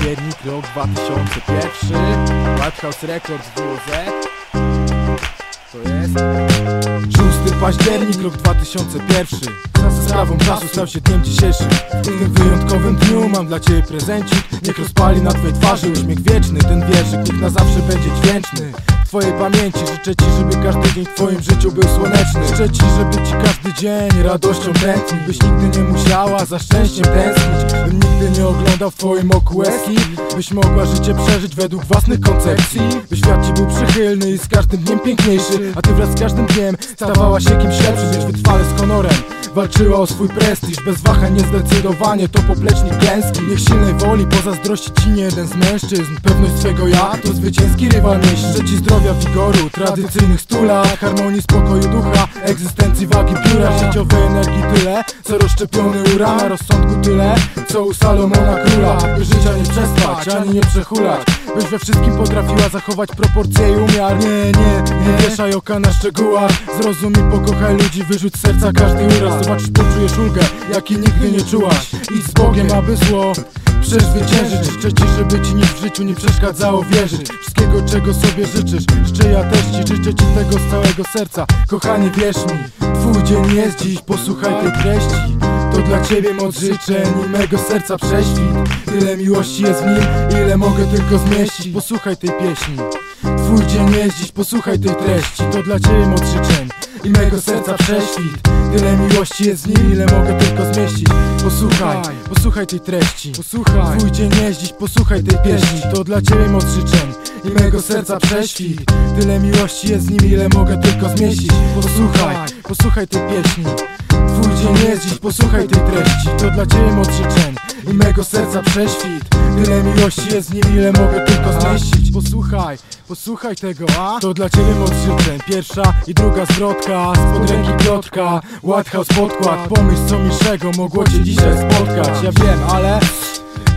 październik, rok 2001 White House Records WOZ To jest 6 październik, rok 2001 Za sprawą czasu stał się dniem dzisiejszym. W tym wyjątkowym dniu mam dla ciebie prezencik. Niech rozpali na twojej twarzy uśmiech wieczny. Ten wierszyk niech na zawsze będzie dźwięczny. Twojej pamięci życzę ci, żeby każdy dzień w twoim życiu był słoneczny. Życzę ci, żeby ci każdy dzień radością tętnił. Byś nigdy nie musiała za szczęściem tęsknić. Bym nigdy nie oglądał w twoim oku łezki. Byś mogła życie przeżyć według własnych koncepcji. By świat ci był przychylny i z każdym dniem piękniejszy. A ty wraz z każdym dniem stawała się kimś lepszym Być wytrwale z honorem. Walczyła o swój prestiż, bez wahań niezdecydowanie to poplecznik klęski. Niech silnej woli pozazdrości ci nie jeden z mężczyzn. Pewność swego ja to zwycięski rywal Życzę ci zdrowia, wigoru, tradycyjnych stu Harmonii, spokoju ducha, egzystencji wagi pióra Życiowej energii tyle, co rozszczepiony uran. Rozsądku tyle, co u Salomona króla. By życia nie przespać, ani nie przehulać Byś we wszystkim potrafiła zachować proporcje i umiar. Nie, nie, nie wieszaj oka na szczegółach. Zrozum i pokochaj ludzi, wyrzuć serca każdy uraz. Zobaczysz, poczujesz ulgę, jakiej nigdy nie czułaś. Idź z Bogiem, aby zło przezwyciężyć. Życzę ci, żeby ci nic w życiu nie przeszkadzało wierzyć. Wszystkiego, czego sobie życzysz Życzę ja też ci, życzę ci tego z całego serca. Kochanie, wierz mi Twój dzień jest dziś, posłuchaj tej treści to dla ciebie moc życzeń i mego serca prześwit. Tyle miłości jest w nim, ile mogę tylko zmieścić. Posłuchaj tej pieśni. Twój dzień jest dziś, posłuchaj tej treści. To dla ciebie moc życzeń i mego serca prześwit. Tyle miłości jest w nim, ile mogę tylko zmieścić. Posłuchaj, posłuchaj tej treści. Posłuchaj, twój dzień jest dziś, posłuchaj tej pieśni. To dla ciebie moc życzeń i mego serca prześwit. Tyle miłości jest w nim, ile mogę tylko zmieścić. Posłuchaj, posłuchaj tej pieśni Twój dzień jest dziś, posłuchaj tej treści. To dla ciebie moc życzeń i mego serca prześwit. Tyle miłości jest w nim, ile mogę tylko zmieścić. Posłuchaj, posłuchaj tego, a? To dla ciebie moc życzeń Pierwsza i druga zwrotka, spod ręki plotka White House podkład, pomyśl co milszego mogło cię dzisiaj spotkać. Ja wiem, ale...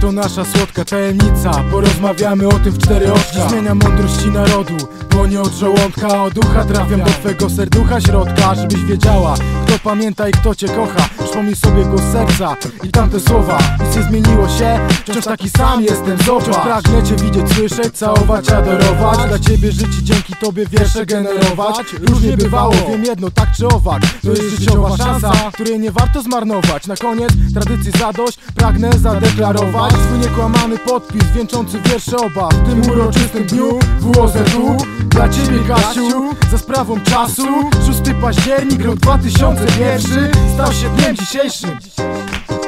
To nasza słodka tajemnica. Porozmawiamy o tym w cztery oczka. Zmienia mądrości narodu. Bo nie od żołądka, od ducha Trafiam do twego serducha środka. Żebyś wiedziała, kto pamięta i kto cię kocha Przypomnij sobie głos serca i tamte słowa. Nic nie zmieniło się, wciąż taki sam jestem. Zobacz, pragnę cię widzieć, słyszeć, całować, adorować. Dla ciebie żyć i dzięki tobie wiersze generować. Różnie bywało, wiem jedno, tak czy owak. To jest życiowa szansa, której nie warto zmarnować. Na koniec tradycji zadość, pragnę zadeklarować. Swój niekłamany podpis, wieńczący wiersze oba. W tym uroczystym dniu WOZ-u Dla ciebie Kasiu, za sprawą czasu. 6 październik, rok 2001 Stał się dniem appreciation.